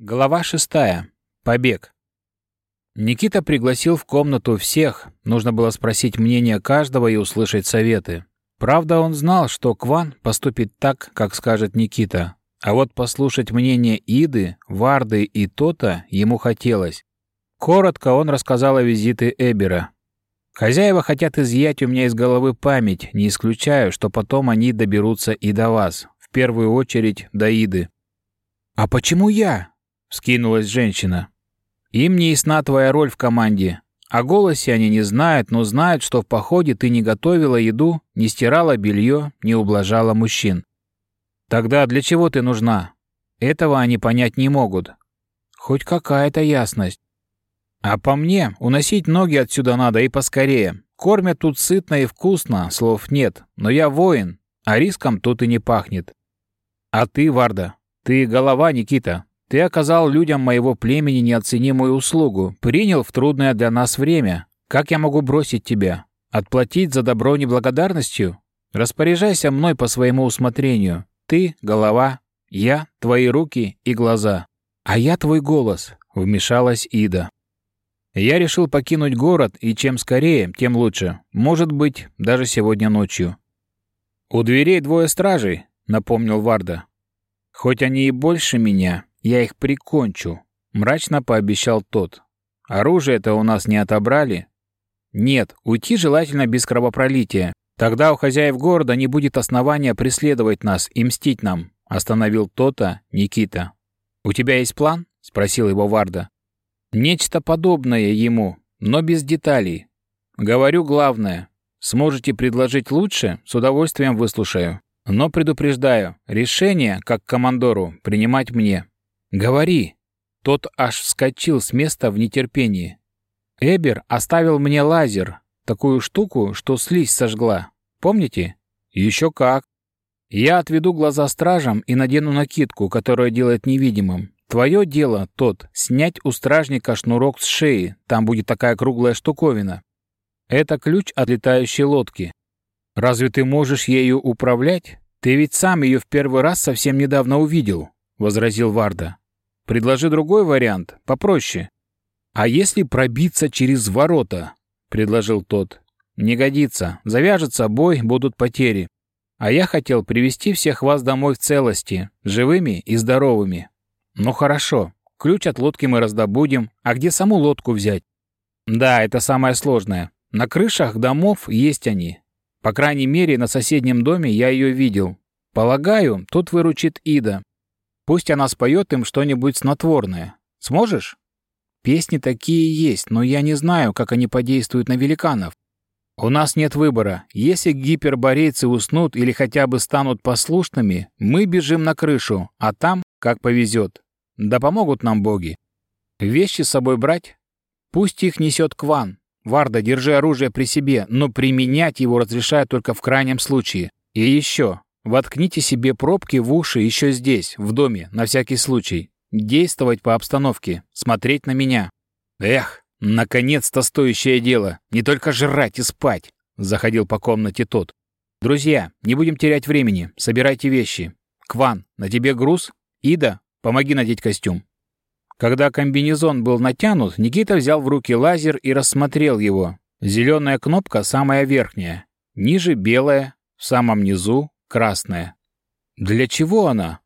Глава шестая. Побег. Никита пригласил в комнату всех. Нужно было спросить мнение каждого и услышать советы. Правда, он знал, что Кван поступит так, как скажет Никита. А вот послушать мнение Иды, Варды и Тота ему хотелось. Коротко он рассказал о визите Эбера. «Хозяева хотят изъять у меня из головы память, не исключаю, что потом они доберутся и до вас, в первую очередь до Иды». «А почему я?» — вскинулась женщина. «Им не ясна твоя роль в команде. О голосе они не знают, но знают, что в походе ты не готовила еду, не стирала белье, не ублажала мужчин. Тогда для чего ты нужна? Этого они понять не могут. Хоть какая-то ясность. А по мне, уносить ноги отсюда надо и поскорее. Кормят тут сытно и вкусно, слов нет. Но я воин, а риском тут и не пахнет. А ты, Варда, ты голова, Никита, ты оказал людям моего племени неоценимую услугу, принял в трудное для нас время. Как я могу бросить тебя? Отплатить за добро неблагодарностью? Распоряжайся мной по своему усмотрению. Ты — голова, я — твои руки и глаза. А я твой голос», — вмешалась Ида. Я решил покинуть город, и чем скорее, тем лучше. Может быть, даже сегодня ночью. «У дверей двое стражей», — напомнил Варда. «Хоть они и больше меня, я их прикончу», — мрачно пообещал тот. «Оружие-то у нас не отобрали?» «Нет, уйти желательно без кровопролития. Тогда у хозяев города не будет основания преследовать нас и мстить нам», — остановил то-то Никита. «У тебя есть план?» — спросил его Варда. «Нечто подобное ему, но без деталей. Говорю главное. Сможете предложить лучше, с удовольствием выслушаю. Но предупреждаю, решение, как командору, принимать мне. «Говори!» Тот аж вскочил с места в нетерпении. «Эбер оставил мне лазер, такую штуку, что слизь сожгла. Помните?» «Еще как!» «Я отведу глаза стражам и надену накидку, которая делает невидимым. Твое дело, тот, снять у стражника шнурок с шеи, там будет такая круглая штуковина. Это ключ от летающей лодки. Разве ты можешь ею управлять? Ты ведь сам ее в первый раз совсем недавно увидел», — возразил Варда. Предложи другой вариант, попроще. А если пробиться через ворота? предложил тот. Не годится. Завяжется бой, будут потери. А я хотел привести всех вас домой в целости, живыми и здоровыми. Ну хорошо. Ключ от лодки мы раздобудем, а где саму лодку взять? Да, это самое сложное. На крышах домов есть они. По крайней мере, на соседнем доме я ее видел. Полагаю, тут выручит Ида. Пусть она споет им что-нибудь снотворное. Сможешь? Песни такие есть, но я не знаю, как они подействуют на великанов. У нас нет выбора. Если гиперборейцы уснут или хотя бы станут послушными, мы бежим на крышу, а там, как повезет. Да помогут нам боги. Вещи с собой брать? Пусть их несет Кван. Варда, держи оружие при себе, но применять его разрешаю только в крайнем случае. И еще, Воткните себе пробки в уши еще здесь, в доме, на всякий случай. Действовать по обстановке, смотреть на меня. Эх, наконец-то стоящее дело. Не только жрать и спать, заходил по комнате тот. Друзья, не будем терять времени. Собирайте вещи. Кван, на тебе груз? Ида, помоги надеть костюм. Когда комбинезон был натянут, Никита взял в руки лазер и рассмотрел его. Зеленая кнопка самая верхняя, ниже белая, в самом низу красная. Для чего она?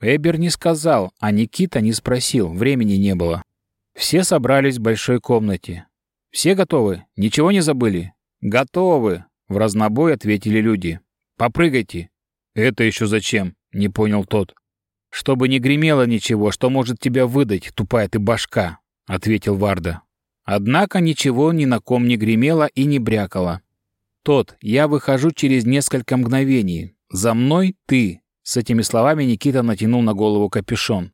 Эбер не сказал, а Никита не спросил, времени не было. Все собрались в большой комнате. «Все готовы? Ничего не забыли?» «Готовы!» — в разнобой ответили люди. «Попрыгайте!» «Это еще зачем?» — не понял тот. «Чтобы не гремело ничего, что может тебя выдать, тупая ты башка», — ответил Варда. Однако ничего ни на ком не гремело и не брякало. «Тот, я выхожу через несколько мгновений. «За мной ты!» С этими словами Никита натянул на голову капюшон.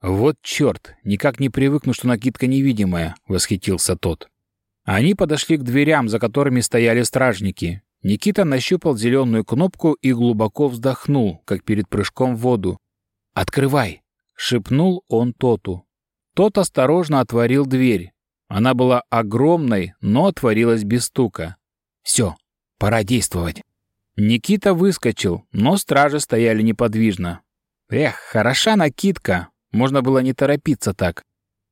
«Вот черт! Никак не привыкну, что накидка невидимая!» — восхитился тот. Они подошли к дверям, за которыми стояли стражники. Никита нащупал зеленую кнопку и глубоко вздохнул, как перед прыжком в воду. «Открывай!» — шепнул он Тоту. Тот осторожно отворил дверь. Она была огромной, но отворилась без стука. «Все, пора действовать!» Никита выскочил, но стражи стояли неподвижно. «Эх, хороша накидка!» — Можно было не торопиться так.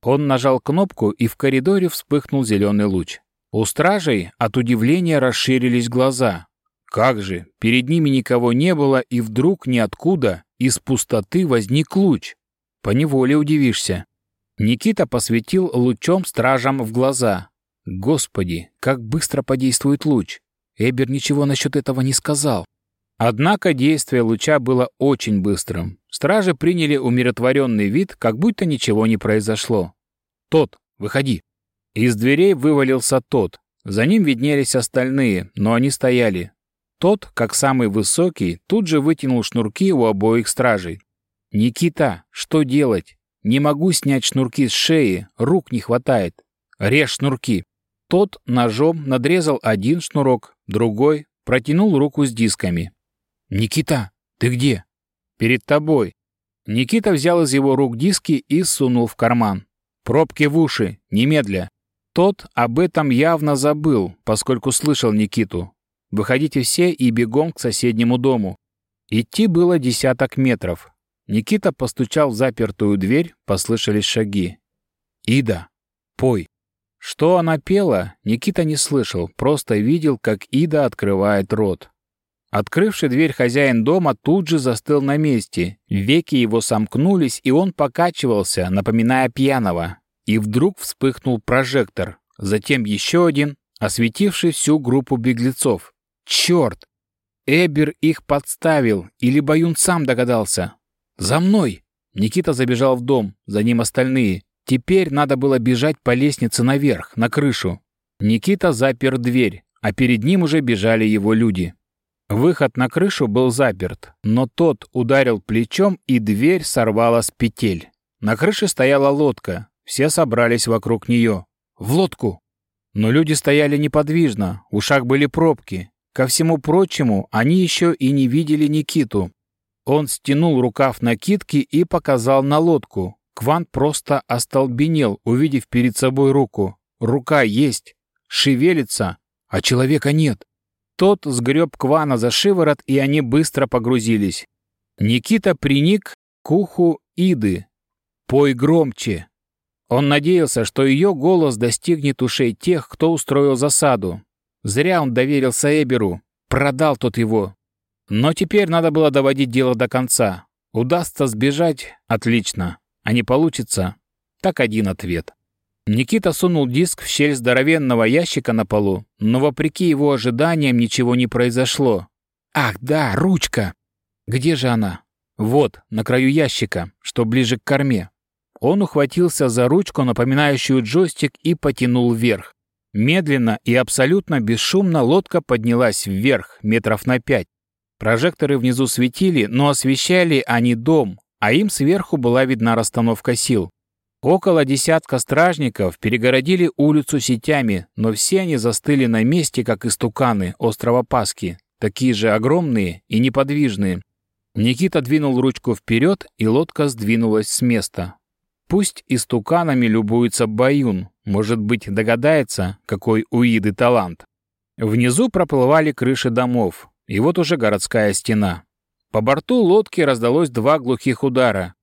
Он нажал кнопку, и в коридоре вспыхнул зеленый луч. У стражей от удивления расширились глаза. Как же, перед ними никого не было, и вдруг ниоткуда из пустоты возник луч. Поневоле удивишься. Никита посветил лучом стражам в глаза. Господи, как быстро подействует луч. Эбер ничего насчет этого не сказал. Однако действие луча было очень быстрым. Стражи приняли умиротворенный вид, как будто ничего не произошло. «Тот, выходи!» Из дверей вывалился тот. За ним виднелись остальные, но они стояли. Тот, как самый высокий, тут же вытянул шнурки у обоих стражей. «Никита, что делать? Не могу снять шнурки с шеи, рук не хватает. Режь шнурки». Тот ножом надрезал один шнурок, другой, протянул руку с дисками. «Никита, ты где?» «Перед тобой». Никита взял из его рук диски и сунул в карман. «Пробки в уши, немедля». Тот об этом явно забыл, поскольку слышал Никиту. «Выходите все и бегом к соседнему дому». Идти было десяток метров. Никита постучал в запертую дверь, послышались шаги. «Ида, пой». Что она пела, Никита не слышал, просто видел, как Ида открывает рот. Открывший дверь хозяин дома тут же застыл на месте. Веки его сомкнулись, и он покачивался, напоминая пьяного. И вдруг вспыхнул прожектор, затем еще один, осветивший всю группу беглецов. Черт! Эбер их подставил, или Баюн сам догадался. «За мной!» Никита забежал в дом, за ним остальные. Теперь надо было бежать по лестнице наверх, на крышу. Никита запер дверь, а перед ним уже бежали его люди. Выход на крышу был заперт, но тот ударил плечом, и дверь сорвала с петель. На крыше стояла лодка, все собрались вокруг нее. В лодку! Но люди стояли неподвижно, в ушах были пробки. Ко всему прочему, они еще и не видели Никиту. Он стянул рукав накидки и показал на лодку. Квант просто остолбенел, увидев перед собой руку. Рука есть, шевелится, а человека нет. Тот сгреб Квана за шиворот, и они быстро погрузились. Никита приник к уху Иды. «Пой громче!» Он надеялся, что ее голос достигнет ушей тех, кто устроил засаду. Зря он доверился Эберу. Продал тот его. Но теперь надо было доводить дело до конца. Удастся сбежать — отлично. А не получится — так один ответ. Никита сунул диск в щель здоровенного ящика на полу, но вопреки его ожиданиям ничего не произошло. «Ах, да, ручка!» «Где же она?» «Вот, на краю ящика, что ближе к корме». Он ухватился за ручку, напоминающую джойстик, и потянул вверх. Медленно и абсолютно бесшумно лодка поднялась вверх, метров на пять. Прожекторы внизу светили, но освещали они дом, а им сверху была видна расстановка сил. Около десятка стражников перегородили улицу сетями, но все они застыли на месте, как истуканы острова Пасхи, такие же огромные и неподвижные. Никита двинул ручку вперед, и лодка сдвинулась с места. Пусть истуканами любуется Баюн, может быть, догадается, какой у Иды талант. Внизу проплывали крыши домов, и вот уже городская стена. По борту лодки раздалось два глухих удара.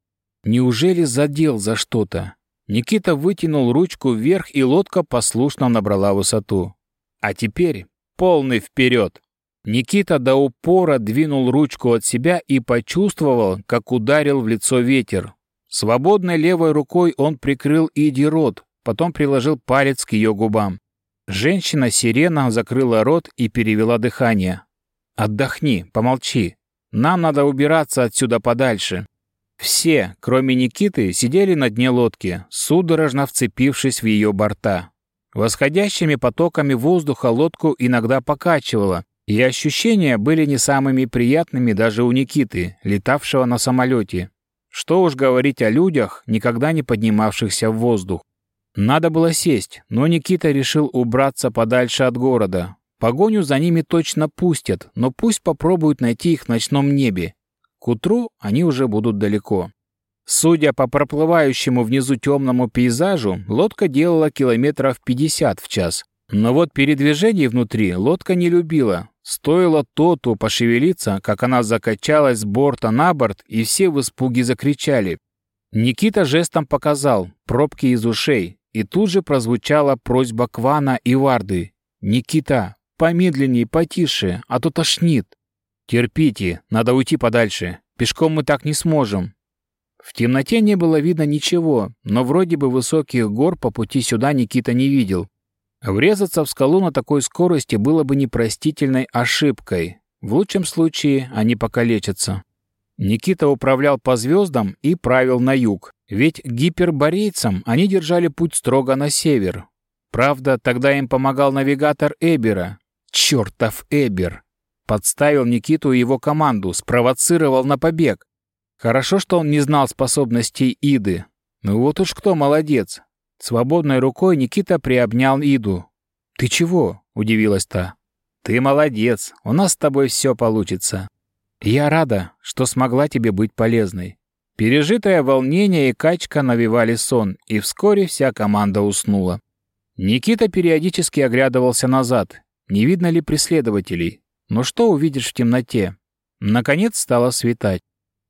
Неужели задел за что-то? Никита вытянул ручку вверх, и лодка послушно набрала высоту. А теперь полный вперед. Никита до упора двинул ручку от себя и почувствовал, как ударил в лицо ветер. Свободной левой рукой он прикрыл Иди рот, потом приложил палец к ее губам. Женщина-сирена закрыла рот и перевела дыхание. «Отдохни, помолчи. Нам надо убираться отсюда подальше». Все, кроме Никиты, сидели на дне лодки, судорожно вцепившись в ее борта. Восходящими потоками воздуха лодку иногда покачивало, и ощущения были не самыми приятными даже у Никиты, летавшего на самолете. Что уж говорить о людях, никогда не поднимавшихся в воздух. Надо было сесть, но Никита решил убраться подальше от города. Погоню за ними точно пустят, но пусть попробуют найти их в ночном небе. К утру они уже будут далеко. Судя по проплывающему внизу темному пейзажу, лодка делала километров 50 в час. Но вот передвижений внутри лодка не любила. Стоило Тоту пошевелиться, как она закачалась с борта на борт, и все в испуге закричали. Никита жестом показал пробки из ушей, и тут же прозвучала просьба Квана и Варды. «Никита, помедленней, потише, а то тошнит». «Терпите, надо уйти подальше. Пешком мы так не сможем». В темноте не было видно ничего, но вроде бы высоких гор по пути сюда Никита не видел. Врезаться в скалу на такой скорости было бы непростительной ошибкой. В лучшем случае они покалечатся. Никита управлял по звездам и правил на юг, ведь гиперборейцам они держали путь строго на север. Правда, тогда им помогал навигатор Эбера. Чертов Эбер! Подставил Никиту и его команду, спровоцировал на побег. Хорошо, что он не знал способностей Иды. Ну вот уж кто молодец. Свободной рукой Никита приобнял Иду. «Ты чего?» – удивилась та. «Ты молодец, у нас с тобой все получится. Я рада, что смогла тебе быть полезной». Пережитое волнение и качка навевали сон, и вскоре вся команда уснула. Никита периодически оглядывался назад, не видно ли преследователей. Но что увидишь в темноте? Наконец стало светать.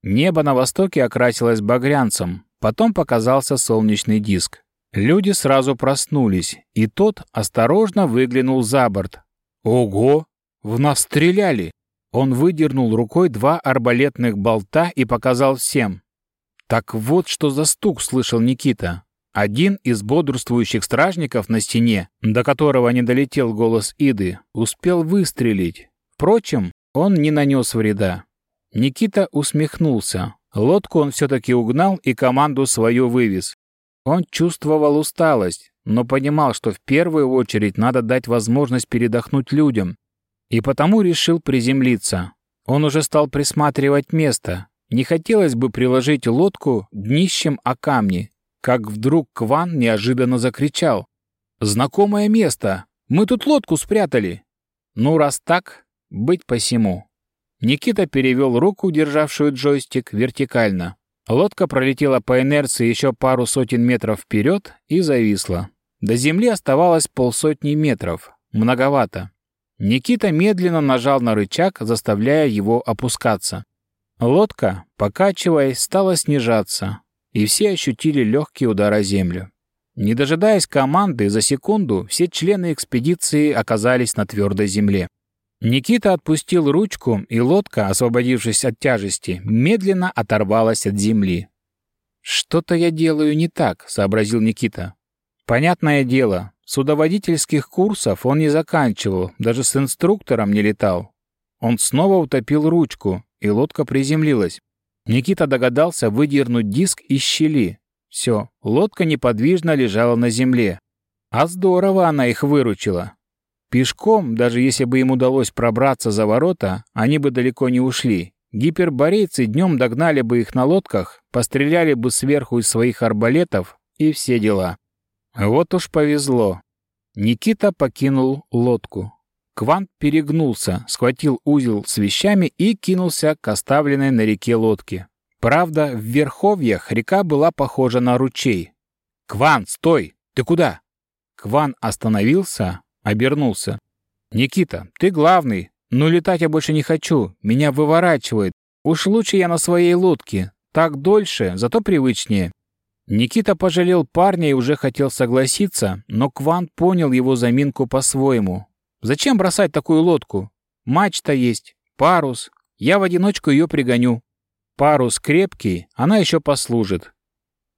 Небо на востоке окрасилось багрянцем, потом показался солнечный диск. Люди сразу проснулись, и тот осторожно выглянул за борт. «Ого! В нас стреляли!» Он выдернул рукой два арбалетных болта и показал всем. Так вот, что за стук слышал Никита. Один из бодрствующих стражников на стене, до которого не долетел голос Иды, успел выстрелить. Впрочем, он не нанес вреда. Никита усмехнулся. Лодку он все-таки угнал и команду свою вывез. Он чувствовал усталость, но понимал, что в первую очередь надо дать возможность передохнуть людям, и потому решил приземлиться. Он уже стал присматривать место. Не хотелось бы приложить лодку днищем о камни, как вдруг Кван неожиданно закричал. «Знакомое место! Мы тут лодку спрятали!» «Ну, раз так, быть посему». Никита перевел руку, державшую джойстик, вертикально. Лодка пролетела по инерции еще пару сотен метров вперед и зависла. До земли оставалось полсотни метров. Многовато. Никита медленно нажал на рычаг, заставляя его опускаться. Лодка, покачиваясь, стала снижаться, и все ощутили легкий удар о землю. Не дожидаясь команды, за секунду все члены экспедиции оказались на твердой земле. Никита отпустил ручку, и лодка, освободившись от тяжести, медленно оторвалась от земли. «Что-то я делаю не так», — сообразил Никита. «Понятное дело, судоводительских курсов он не заканчивал, даже с инструктором не летал. Он снова утопил ручку, и лодка приземлилась. Никита догадался выдернуть диск из щели. Все, лодка неподвижно лежала на земле. А здорово она их выручила. Пешком, даже если бы им удалось пробраться за ворота, они бы далеко не ушли. Гиперборейцы днем догнали бы их на лодках, постреляли бы сверху из своих арбалетов и все дела. Вот уж повезло. Никита покинул лодку. Квант перегнулся, схватил узел с вещами и кинулся к оставленной на реке лодке. Правда, в верховьях река была похожа на ручей. «Кван, стой! Ты куда?» Кван остановился, Обернулся. «Никита, ты главный, но летать я больше не хочу, меня выворачивает. Уж лучше я на своей лодке, так дольше, зато привычнее». Никита пожалел парня и уже хотел согласиться, но Кван понял его заминку по-своему. «Зачем бросать такую лодку? Мачта есть, парус. Я в одиночку ее пригоню. Парус крепкий, она еще послужит».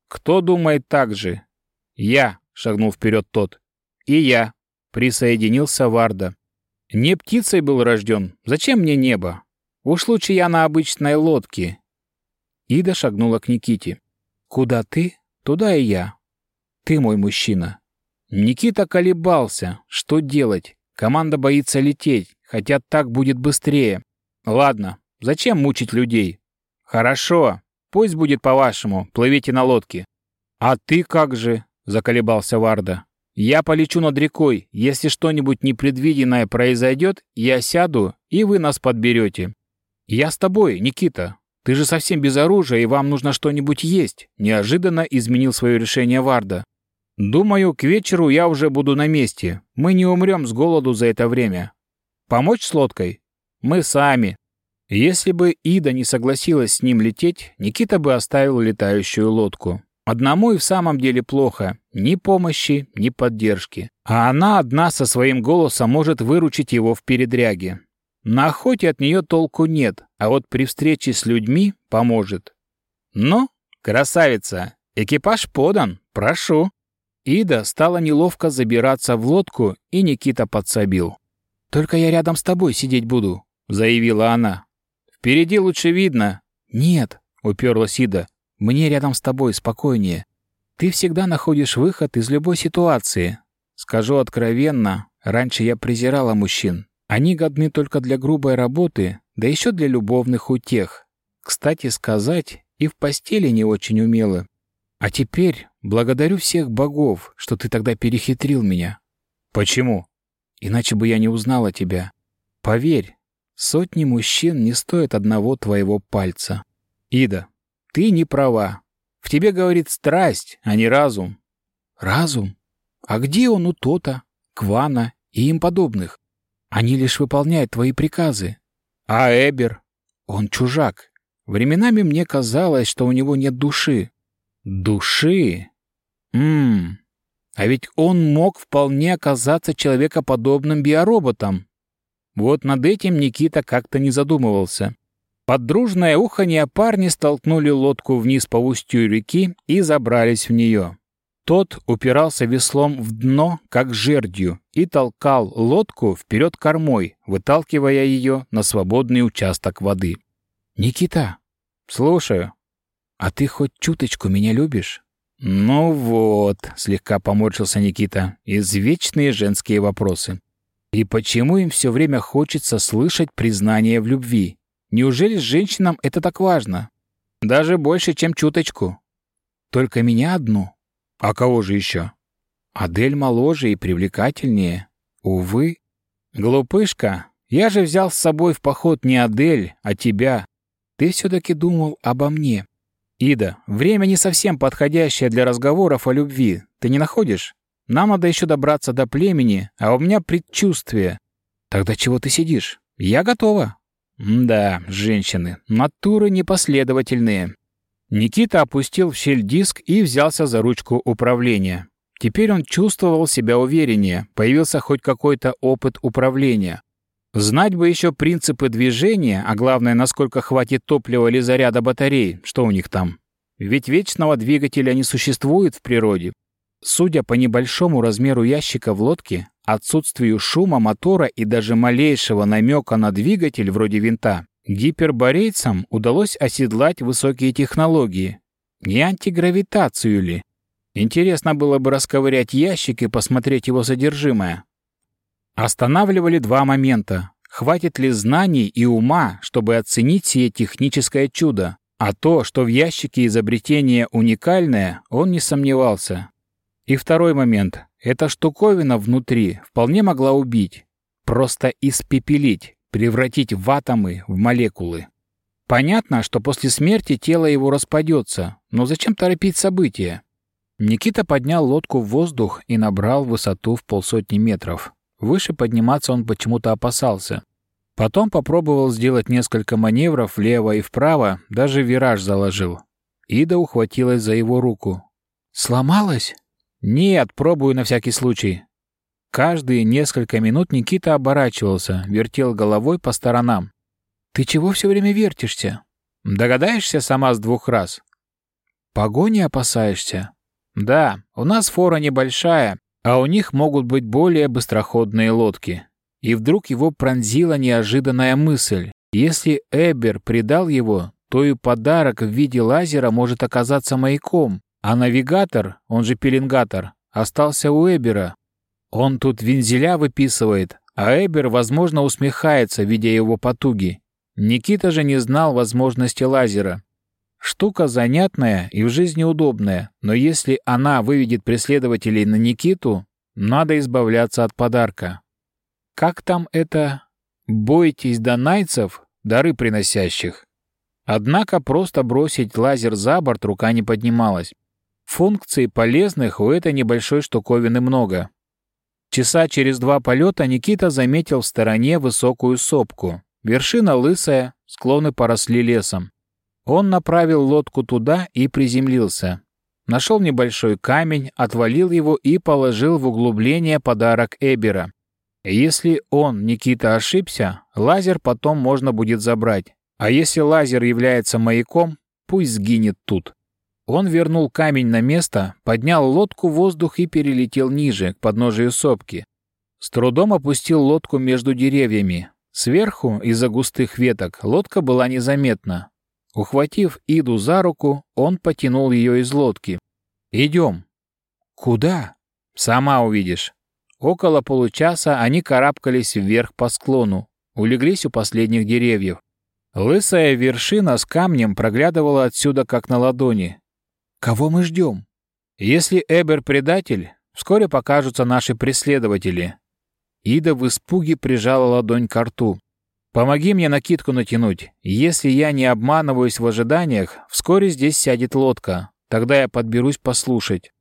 «Кто думает так же?» «Я», — шагнул вперед тот. «И я», Присоединился Варда. «Не птицей был рожден. Зачем мне небо? Уж лучше я на обычной лодке». Ида шагнула к Никите. «Куда ты, туда и я. Ты мой мужчина». Никита колебался. Что делать? Команда боится лететь, хотя так будет быстрее. Ладно, зачем мучить людей? Хорошо, пусть будет по-вашему, плывите на лодке. А ты как же? Заколебался Варда. Я полечу над рекой. Если что-нибудь непредвиденное произойдет, я сяду, и вы нас подберете. Я с тобой, Никита. Ты же совсем без оружия, и вам нужно что-нибудь есть. Неожиданно изменил свое решение Варда. Думаю, к вечеру я уже буду на месте. Мы не умрем с голоду за это время. Помочь с лодкой? Мы сами. Если бы Ида не согласилась с ним лететь, Никита бы оставил летающую лодку. Одному и в самом деле плохо. Ни помощи, ни поддержки. А она одна со своим голосом может выручить его в передряге. На охоте от нее толку нет, а вот при встрече с людьми поможет. «Ну, красавица, экипаж подан, прошу». Ида стала неловко забираться в лодку, и Никита подсобил. «Только я рядом с тобой сидеть буду», — заявила она. «Впереди лучше видно». «Нет», — уперлась Ида, — «мне рядом с тобой спокойнее. Ты всегда находишь выход из любой ситуации. Скажу откровенно, раньше я презирала мужчин. Они годны только для грубой работы, да еще для любовных утех. Кстати сказать, и в постели не очень умелы. А теперь благодарю всех богов, что ты тогда перехитрил меня. Почему? Иначе бы я не узнала тебя. Поверь, Сотни мужчин не стоят одного твоего пальца. Ида, ты не права. В тебе говорит страсть, а не разум. Разум? А где он у Тота, Квана и им подобных? Они лишь выполняют твои приказы. А Эбер? Он чужак. Временами мне казалось, что у него нет души. Души? Ммм. А ведь он мог вполне оказаться человекоподобным биороботом, вот над этим Никита как-то не задумывался. Под дружное уханье парни столкнули лодку вниз по устью реки и забрались в нее. Тот упирался веслом в дно, как жердью, и толкал лодку вперед кормой, выталкивая ее на свободный участок воды. «Никита!» «Слушаю». «А ты хоть чуточку меня любишь?» «Ну вот», — слегка поморщился Никита, — «извечные женские вопросы». И почему им все время хочется слышать признание в любви? Неужели женщинам это так важно? Даже больше, чем чуточку. Только меня одну. А кого же еще? Адель моложе и привлекательнее. Увы. Глупышка, я же взял с собой в поход не Адель, а тебя. Ты все-таки думал обо мне. Ида, время не совсем подходящее для разговоров о любви. Ты не находишь? Нам надо еще добраться до племени, а у меня предчувствие. Тогда чего ты сидишь? Я готова. да, женщины, натуры непоследовательные. Никита опустил в щель диск и взялся за ручку управления. Теперь он чувствовал себя увереннее, появился хоть какой-то опыт управления. Знать бы еще принципы движения, а главное, насколько хватит топлива или заряда батарей, что у них там. Ведь вечного двигателя не существует в природе, Судя по небольшому размеру ящика в лодке, отсутствию шума мотора и даже малейшего намека на двигатель вроде винта, гиперборейцам удалось оседлать высокие технологии. Не антигравитацию ли? Интересно было бы расковырять ящик и посмотреть его содержимое. Останавливали два момента. Хватит ли знаний и ума, чтобы оценить сие техническое чудо? А то, что в ящике изобретение уникальное, он не сомневался. И второй момент. Эта штуковина внутри вполне могла убить. Просто испепелить, превратить в атомы, в молекулы. Понятно, что после смерти тело его распадется, но зачем торопить события? Никита поднял лодку в воздух и набрал высоту в полсотни метров. Выше подниматься он почему-то опасался. Потом попробовал сделать несколько маневров влево и вправо, даже вираж заложил. Ида ухватилась за его руку. «Сломалась?» «Нет, пробую на всякий случай». Каждые несколько минут Никита оборачивался, вертел головой по сторонам. «Ты чего все время вертишься?» «Догадаешься сама с двух раз?» «Погони опасаешься?» «Да, у нас фора небольшая, а у них могут быть более быстроходные лодки». И вдруг его пронзила неожиданная мысль. Если Эбер предал его, то и подарок в виде лазера может оказаться маяком, а навигатор, он же пеленгатор, остался у Эбера. Он тут вензеля выписывает, а Эбер, возможно, усмехается, видя его потуги. Никита же не знал возможности лазера. Штука занятная и в жизни удобная, но если она выведет преследователей на Никиту, надо избавляться от подарка. Как там это? Бойтесь донайцев, дары приносящих. Однако просто бросить лазер за борт рука не поднималась. Функций полезных у этой небольшой штуковины много. Часа через два полета Никита заметил в стороне высокую сопку. Вершина лысая, склоны поросли лесом. Он направил лодку туда и приземлился. Нашел небольшой камень, отвалил его и положил в углубление подарок Эбера. Если он, Никита, ошибся, лазер потом можно будет забрать. А если лазер является маяком, пусть сгинет тут. Он вернул камень на место, поднял лодку в воздух и перелетел ниже, к подножию сопки. С трудом опустил лодку между деревьями. Сверху, из-за густых веток, лодка была незаметна. Ухватив Иду за руку, он потянул ее из лодки. «Идем». «Куда?» «Сама увидишь». Около получаса они карабкались вверх по склону, улеглись у последних деревьев. Лысая вершина с камнем проглядывала отсюда как на ладони. «Кого мы ждем?» «Если Эбер предатель, вскоре покажутся наши преследователи». Ида в испуге прижала ладонь к рту. Помоги мне накидку натянуть. Если я не обманываюсь в ожиданиях, вскоре здесь сядет лодка. Тогда я подберусь послушать.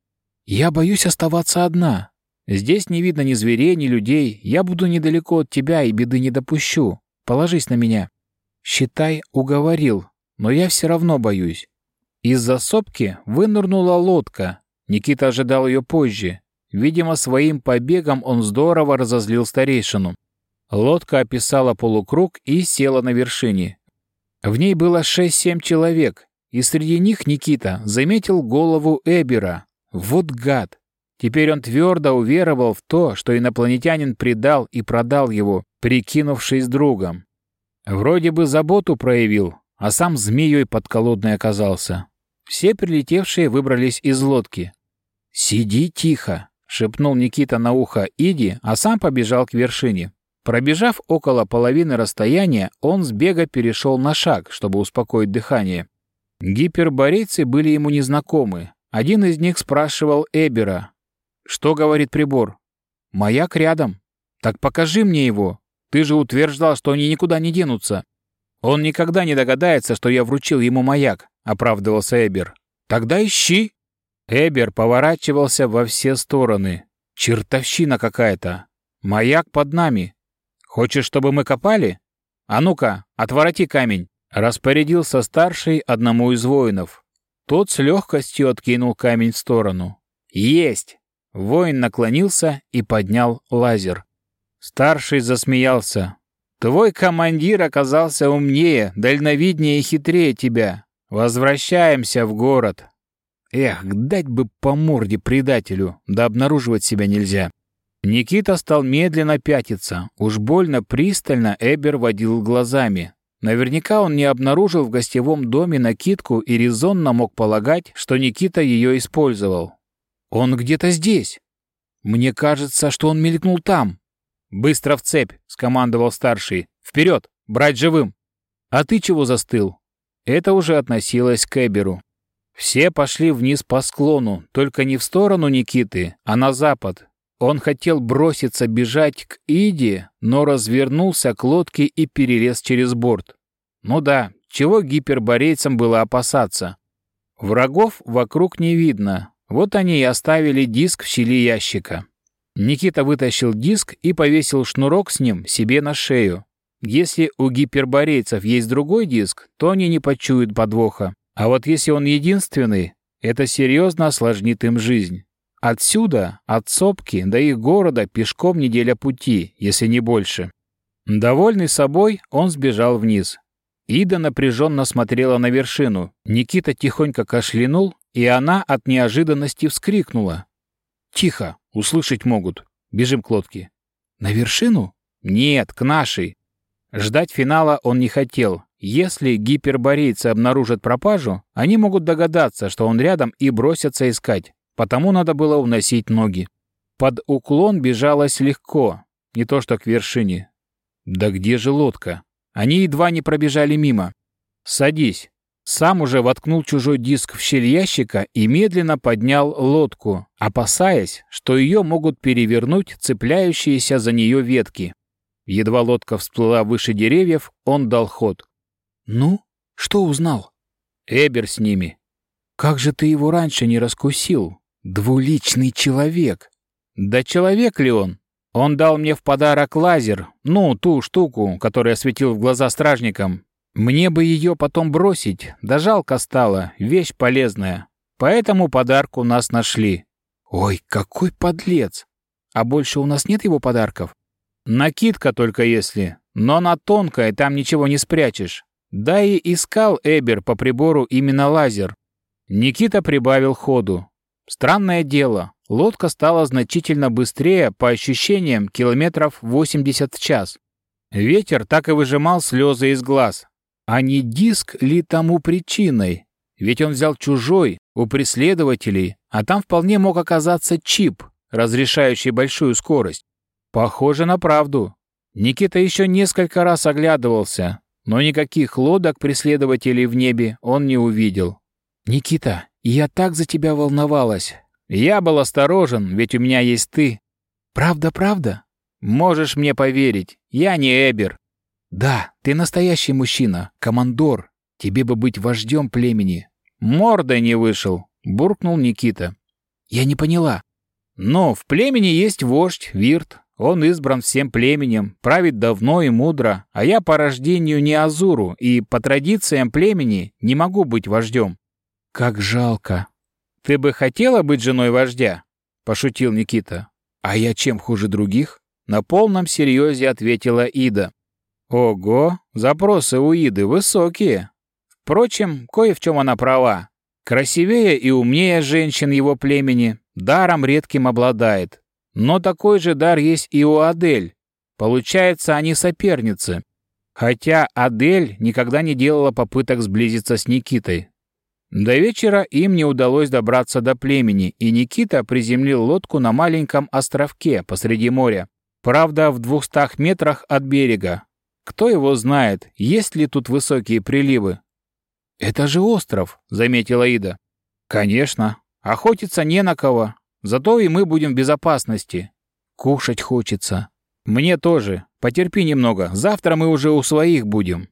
Я боюсь оставаться одна. Здесь не видно ни зверей, ни людей. Я буду недалеко от тебя и беды не допущу. Положись на меня. Считай, уговорил, но я все равно боюсь. Из-за сопки вынырнула лодка. Никита ожидал ее позже. Видимо, своим побегом он здорово разозлил старейшину. Лодка описала полукруг и села на вершине. В ней было шесть-семь человек, и среди них Никита заметил голову Эбера. Вот гад! Теперь он твердо уверовал в то, что инопланетянин предал и продал его, прикинувшись другом. Вроде бы заботу проявил, а сам змеей подколодной оказался. Все прилетевшие выбрались из лодки. «Сиди тихо», — шепнул Никита на ухо Иди, а сам побежал к вершине. Пробежав около половины расстояния, он с бега перешел на шаг, чтобы успокоить дыхание. Гиперборейцы были ему незнакомы. Один из них спрашивал Эбера. «Что говорит прибор?» «Маяк рядом». «Так покажи мне его. Ты же утверждал, что они никуда не денутся». «Он никогда не догадается, что я вручил ему маяк», — оправдывался Эбер. «Тогда ищи». Эбер поворачивался во все стороны. «Чертовщина какая-то. Маяк под нами. Хочешь, чтобы мы копали? А ну-ка, отвороти камень!» Распорядился старший одному из воинов. Тот с легкостью откинул камень в сторону. «Есть!» Воин наклонился и поднял лазер. Старший засмеялся. «Твой командир оказался умнее, дальновиднее и хитрее тебя. Возвращаемся в город». Эх, дать бы по морде предателю, да обнаруживать себя нельзя. Никита стал медленно пятиться. Уж больно пристально Эбер водил глазами. Наверняка он не обнаружил в гостевом доме накидку и резонно мог полагать, что Никита ее использовал. «Он где-то здесь. Мне кажется, что он мелькнул там». «Быстро в цепь!» — скомандовал старший. «Вперед! Брать живым!» «А ты чего застыл?» Это уже относилось к Эберу. Все пошли вниз по склону, только не в сторону Никиты, а на запад, он хотел броситься бежать к Иде, но развернулся к лодке и перелез через борт. Ну да, чего гиперборейцам было опасаться? Врагов вокруг не видно. Вот они и оставили диск в щели ящика. Никита вытащил диск и повесил шнурок с ним себе на шею. Если у гиперборейцев есть другой диск, то они не почуют подвоха. А вот если он единственный, это серьезно осложнит им жизнь. Отсюда, от сопки до их города пешком неделя пути, если не больше. Довольный собой, он сбежал вниз. Ида напряженно смотрела на вершину. Никита тихонько кашлянул, и она от неожиданности вскрикнула. «Тихо, услышать могут. Бежим к лодке». «На вершину?» «Нет, к нашей». Ждать финала он не хотел. Если гиперборейцы обнаружат пропажу, они могут догадаться, что он рядом и бросятся искать потому надо было уносить ноги. Под уклон бежалось легко, не то что к вершине. Да где же лодка? Они едва не пробежали мимо. «Садись». Сам уже воткнул чужой диск в щель ящика и медленно поднял лодку, опасаясь, что ее могут перевернуть цепляющиеся за нее ветки. Едва лодка всплыла выше деревьев, он дал ход. «Ну, что узнал?» «Эбер с ними». «Как же ты его раньше не раскусил?» Двуличный человек. Да человек ли он? Он дал мне в подарок лазер, ну, ту штуку, которую осветил в глаза стражникам. Мне бы ее потом бросить, да жалко стало, вещь полезная. Поэтому подарку нас нашли. Ой, какой подлец! А больше у нас нет его подарков? Накидка только если, но она тонкая, там ничего не спрячешь. Да и искал Эбер по прибору именно лазер. Никита прибавил ходу. Странное дело, лодка стала значительно быстрее, по ощущениям, километров 80 в час. Ветер так и выжимал слезы из глаз. А не диск ли тому причиной? Ведь он взял чужой, у преследователей, а там вполне мог оказаться чип, разрешающий большую скорость. Похоже на правду. Никита еще несколько раз оглядывался, но никаких лодок преследователей в небе он не увидел. «Никита, я так за тебя волновалась. Я был осторожен, ведь у меня есть ты. Правда, правда? Можешь мне поверить, я не Эбер. Да, ты настоящий мужчина, командор. Тебе бы быть вождем племени. Мордой не вышел, буркнул Никита. Я не поняла. Но в племени есть вождь, Вирт. Он избран всем племенем, правит давно и мудро, а я по рождению не Азуру и по традициям племени не могу быть вождем. Как жалко, «Ты бы хотела быть женой вождя?» — пошутил Никита. «А я чем хуже других?» — на полном серьезе ответила Ида. «Ого, запросы у Иды высокие. Впрочем, кое в чем она права. Красивее и умнее женщин его племени, даром редким обладает. Но такой же дар есть и у Адель. Получается, они соперницы. Хотя Адель никогда не делала попыток сблизиться с Никитой, до вечера им не удалось добраться до племени, и Никита приземлил лодку на маленьком островке посреди моря. Правда, в двухстах метрах от берега. Кто его знает, есть ли тут высокие приливы? «Это же остров», — заметила Ида. «Конечно. Охотиться не на кого. Зато и мы будем в безопасности. Кушать хочется. Мне тоже. Потерпи немного. Завтра мы уже у своих будем.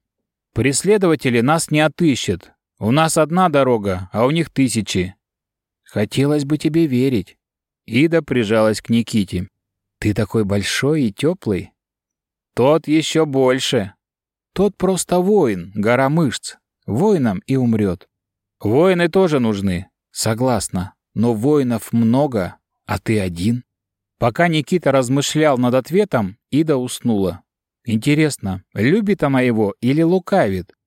Преследователи нас не отыщут. У нас одна дорога, а у них тысячи. Хотелось бы тебе верить. Ида прижалась к Никите. Ты такой большой и теплый. Тот еще больше. Тот просто воин, гора мышц. Воином и умрет. Воины тоже нужны. Согласна. Но воинов много, а ты один. Пока Никита размышлял над ответом, Ида уснула. Интересно, любит она его или лукавит?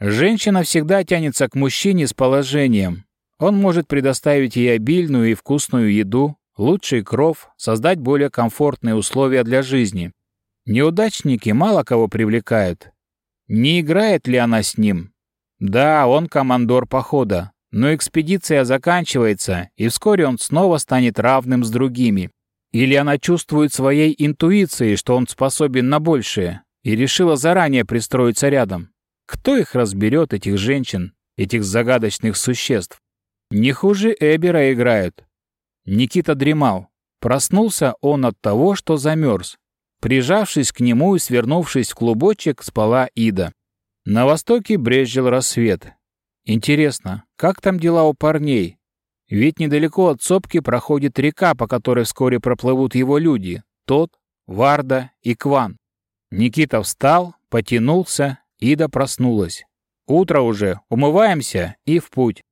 Женщина всегда тянется к мужчине с положением. Он может предоставить ей обильную и вкусную еду, лучший кров, создать более комфортные условия для жизни. Неудачники мало кого привлекают. Не играет ли она с ним? Да, он командор похода, но экспедиция заканчивается, и вскоре он снова станет равным с другими. Или она чувствует своей интуицией, что он способен на большее, и решила заранее пристроиться рядом. Кто их разберет, этих женщин, этих загадочных существ? Не хуже Эбера играют. Никита дремал. Проснулся он от того, что замерз. Прижавшись к нему и свернувшись в клубочек, спала Ида. На востоке брезжил рассвет. Интересно, как там дела у парней? Ведь недалеко от сопки проходит река, по которой вскоре проплывут его люди. Тот, Варда и Кван. Никита встал, потянулся Ида проснулась. «Утро уже, умываемся и в путь».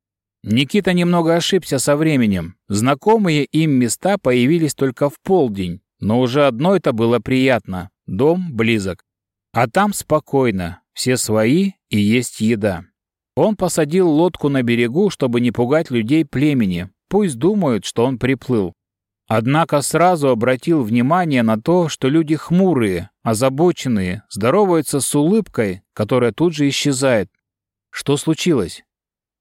Никита немного ошибся со временем. Знакомые им места появились только в полдень, но уже одно это было приятно. Дом близок. А там спокойно, все свои и есть еда. Он посадил лодку на берегу, чтобы не пугать людей племени. Пусть думают, что он приплыл. Однако сразу обратил внимание на то, что люди хмурые, озабоченные, здороваются с улыбкой, которая тут же исчезает. Что случилось?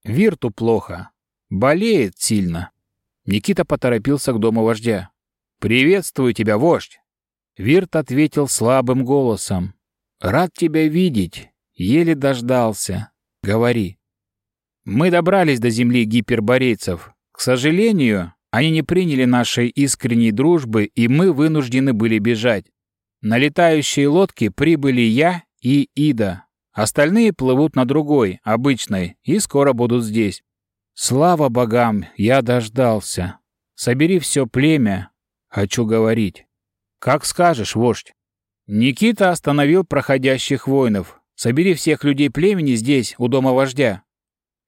Вирту плохо. Болеет сильно. Никита поторопился к дому вождя. «Приветствую тебя, вождь!» Вирт ответил слабым голосом. «Рад тебя видеть. Еле дождался. Говори». «Мы добрались до земли гиперборейцев. К сожалению, они не приняли нашей искренней дружбы, и мы вынуждены были бежать. На летающей лодке прибыли я и Ида. Остальные плывут на другой, обычной, и скоро будут здесь. Слава богам, я дождался. Собери все племя. Хочу говорить. Как скажешь, вождь. Никита остановил проходящих воинов. Собери всех людей племени здесь, у дома вождя».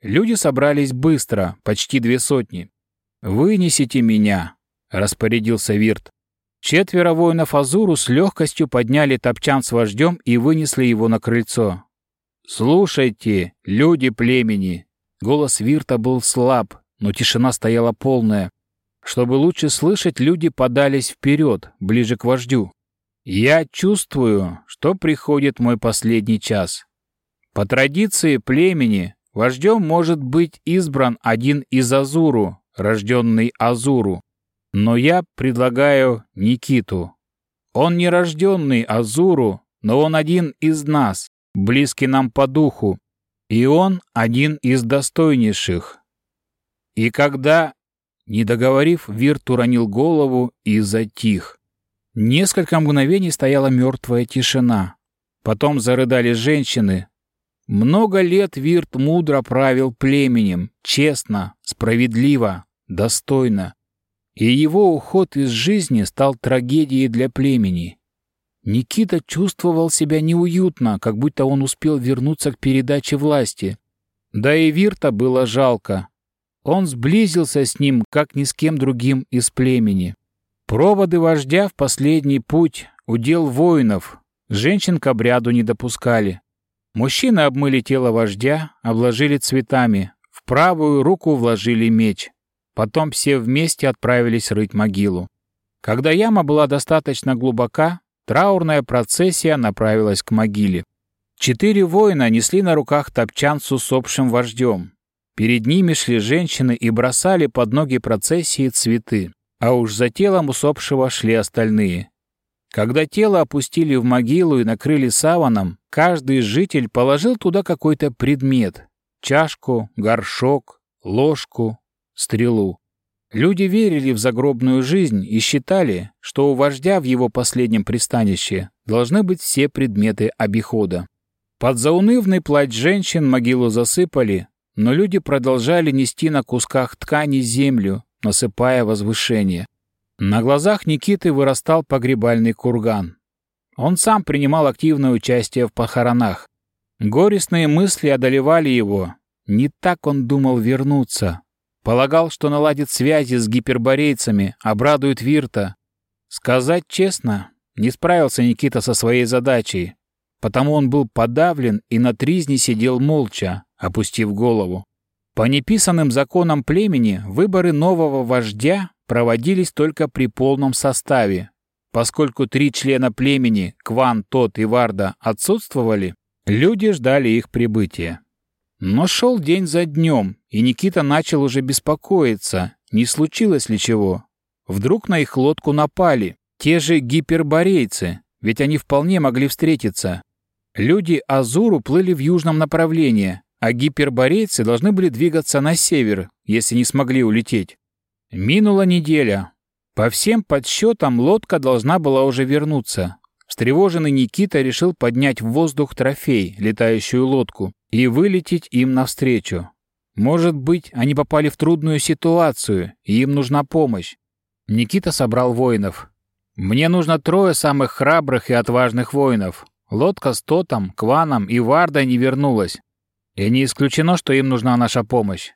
Люди собрались быстро, почти две сотни. «Вынесите меня», — распорядился Вирт. Четверо воинов Азуру с легкостью подняли топчан с вождем и вынесли его на крыльцо. «Слушайте, люди племени!» Голос Вирта был слаб, но тишина стояла полная. Чтобы лучше слышать, люди подались вперед, ближе к вождю. «Я чувствую, что приходит мой последний час. По традиции племени вождем может быть избран один из Азуру, рожденный Азуру. Но я предлагаю Никиту. Он не рожденный Азуру, но он один из нас, близкий нам по духу, и он один из достойнейших. И когда, не договорив, Вирт уронил голову и затих. Несколько мгновений стояла мертвая тишина. Потом зарыдали женщины. Много лет Вирт мудро правил племенем, честно, справедливо, достойно. И его уход из жизни стал трагедией для племени. Никита чувствовал себя неуютно, как будто он успел вернуться к передаче власти. Да и Вирта было жалко. Он сблизился с ним, как ни с кем другим из племени. Проводы вождя в последний путь — удел воинов. Женщин к обряду не допускали. Мужчины обмыли тело вождя, обложили цветами. В правую руку вложили меч. Потом все вместе отправились рыть могилу. Когда яма была достаточно глубока, траурная процессия направилась к могиле. Четыре воина несли на руках топчан с усопшим вождем. Перед ними шли женщины и бросали под ноги процессии цветы, а уж за телом усопшего шли остальные. Когда тело опустили в могилу и накрыли саваном, каждый житель положил туда какой-то предмет — чашку, горшок, ложку, стрелу. Люди верили в загробную жизнь и считали, что у вождя в его последнем пристанище должны быть все предметы обихода. Под заунывный плач женщин могилу засыпали, но люди продолжали нести на кусках ткани землю, насыпая возвышение. На глазах Никиты вырастал погребальный курган. Он сам принимал активное участие в похоронах. Горестные мысли одолевали его. Не так он думал вернуться, Полагал, что наладит связи с гиперборейцами, обрадует Вирта. Сказать честно, не справился Никита со своей задачей, потому он был подавлен и на тризне сидел молча, опустив голову. По неписанным законам племени выборы нового вождя проводились только при полном составе. Поскольку три члена племени, Кван, Тот и Варда, отсутствовали, люди ждали их прибытия. Но шел день за днем, и Никита начал уже беспокоиться, не случилось ли чего. Вдруг на их лодку напали, те же гиперборейцы, ведь они вполне могли встретиться. Люди Азуру плыли в южном направлении, а гиперборейцы должны были двигаться на север, если не смогли улететь. Минула неделя. По всем подсчетам лодка должна была уже вернуться. Встревоженный Никита решил поднять в воздух трофей, летающую лодку, и вылететь им навстречу. Может быть, они попали в трудную ситуацию, и им нужна помощь. Никита собрал воинов. «Мне нужно трое самых храбрых и отважных воинов. Лодка с Тотом, Кваном и Вардой не вернулась. И не исключено, что им нужна наша помощь.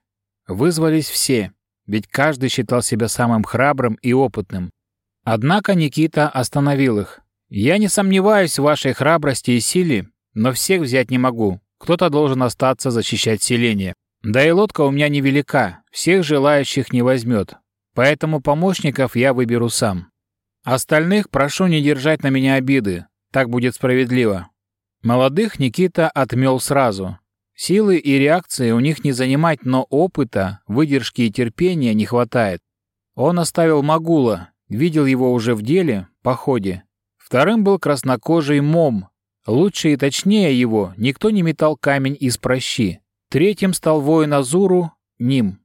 Вызвались все, ведь каждый считал себя самым храбрым и опытным. Однако Никита остановил их. «Я не сомневаюсь в вашей храбрости и силе, но всех взять не могу. Кто-то должен остаться защищать селение. Да и лодка у меня невелика, всех желающих не возьмет. Поэтому помощников я выберу сам. Остальных прошу не держать на меня обиды, так будет справедливо. Молодых Никита отмел сразу. Силы и реакции у них не занимать, но опыта, выдержки и терпения не хватает. Он оставил Магула, видел его уже в деле, походе. Вторым был краснокожий Мом, Лучше и точнее его никто не метал камень из прощи. Третьим стал воин Азуру Ним.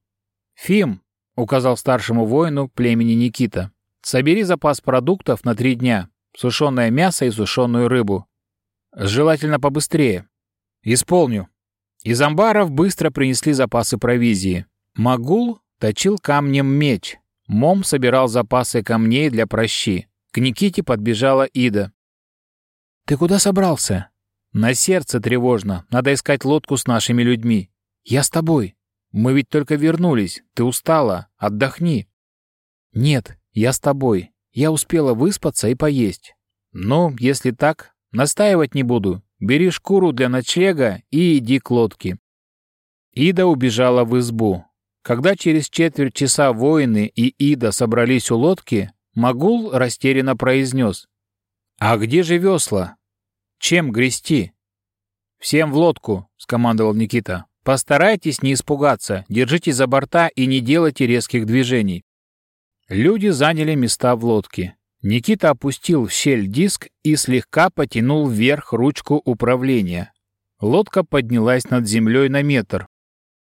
«Фим», — указал старшему воину племени Никита, — «собери запас продуктов на три дня, сушеное мясо и сушеную рыбу. Желательно побыстрее». «Исполню». Из амбаров быстро принесли запасы провизии. Магул точил камнем меч. Мом собирал запасы камней для прощи. К Никите подбежала Ида. «Ты куда собрался?» На сердце тревожно. Надо искать лодку с нашими людьми. Я с тобой. Мы ведь только вернулись. Ты устала. Отдохни. Нет, я с тобой. Я успела выспаться и поесть. Ну, если так, настаивать не буду. Бери шкуру для ночлега и иди к лодке. Ида убежала в избу. Когда через четверть часа воины и Ида собрались у лодки, Магул растерянно произнес. «А где же весла? Чем грести?» «Всем в лодку», — скомандовал Никита. «Постарайтесь не испугаться, держите за борта и не делайте резких движений». Люди заняли места в лодке. Никита опустил в щель диск и слегка потянул вверх ручку управления. Лодка поднялась над землей на метр.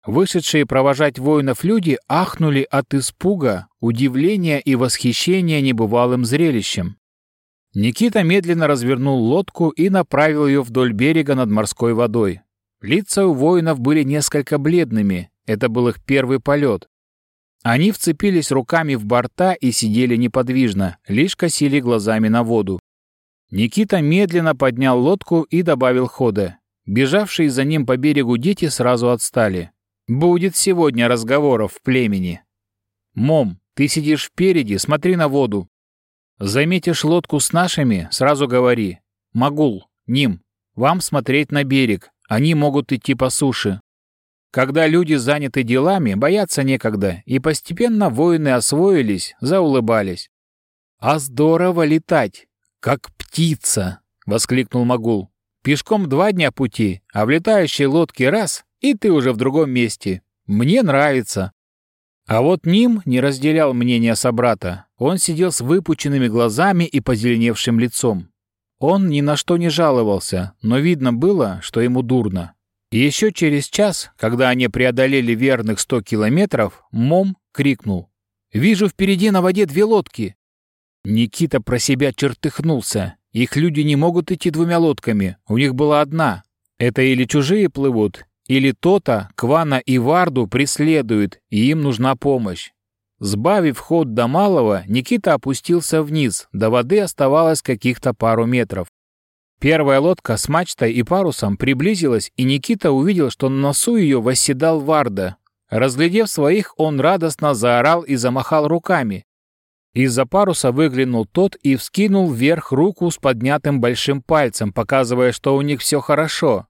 Вышедшие провожать воинов люди ахнули от испуга, удивления и восхищения небывалым зрелищем. Никита медленно развернул лодку и направил ее вдоль берега над морской водой. Лица у воинов были несколько бледными, это был их первый полет. Они вцепились руками в борта и сидели неподвижно, лишь косили глазами на воду. Никита медленно поднял лодку и добавил хода. Бежавшие за ним по берегу дети сразу отстали. Будет сегодня разговоров в племени. Мом, ты сидишь впереди, смотри на воду. Заметишь лодку с нашими, сразу говори. Магул, Ним, вам смотреть на берег, они могут идти по суше. Когда люди заняты делами, бояться некогда, и постепенно воины освоились, заулыбались. «А здорово летать! Как птица!» — воскликнул Магул. «Пешком два дня пути, а в летающей лодке раз и ты уже в другом месте. Мне нравится». А вот Ним не разделял мнения собрата. Он сидел с выпученными глазами и позеленевшим лицом. Он ни на что не жаловался, но видно было, что ему дурно. Еще через час, когда они преодолели верных сто километров, Мом крикнул. «Вижу впереди на воде две лодки!» Никита про себя чертыхнулся. Их люди не могут идти двумя лодками, у них была одна. Это или чужие плывут, или то-то Квана и Варду преследуют, и им нужна помощь. Сбавив ход до малого, Никита опустился вниз, до воды оставалось каких-то пару метров. Первая лодка с мачтой и парусом приблизилась, и Никита увидел, что на носу ее восседал Варда. Разглядев своих, он радостно заорал и замахал руками. Из-за паруса выглянул тот и вскинул вверх руку с поднятым большим пальцем, показывая, что у них все хорошо.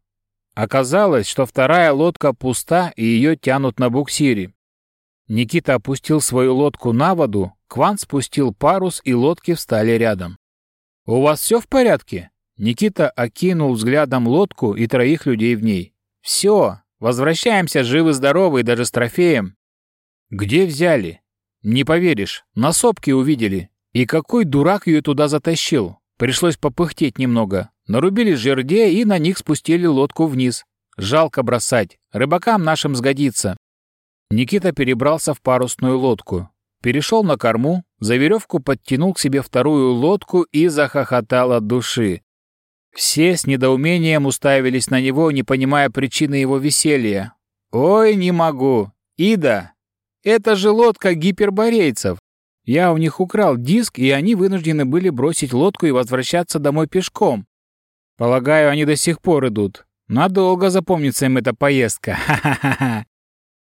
Оказалось, что вторая лодка пуста и ее тянут на буксире. Никита опустил свою лодку на воду, Кван спустил парус, и лодки встали рядом. «У вас все в порядке?» Никита окинул взглядом лодку и троих людей в ней. «Все, возвращаемся живы-здоровы и даже с трофеем». «Где взяли?» «Не поверишь, на сопке увидели. И какой дурак ее туда затащил? Пришлось попыхтеть немного. Нарубили жердей и на них спустили лодку вниз. Жалко бросать. Рыбакам нашим сгодится. Никита перебрался в парусную лодку. Перешел на корму, за веревку подтянул к себе вторую лодку и захохотал от души. Все с недоумением уставились на него, не понимая причины его веселья. «Ой, не могу! Ида! Это же лодка гиперборейцев! Я у них украл диск, и они вынуждены были бросить лодку и возвращаться домой пешком. Полагаю, они до сих пор идут. Надолго запомнится им эта поездка. Ха-ха-ха.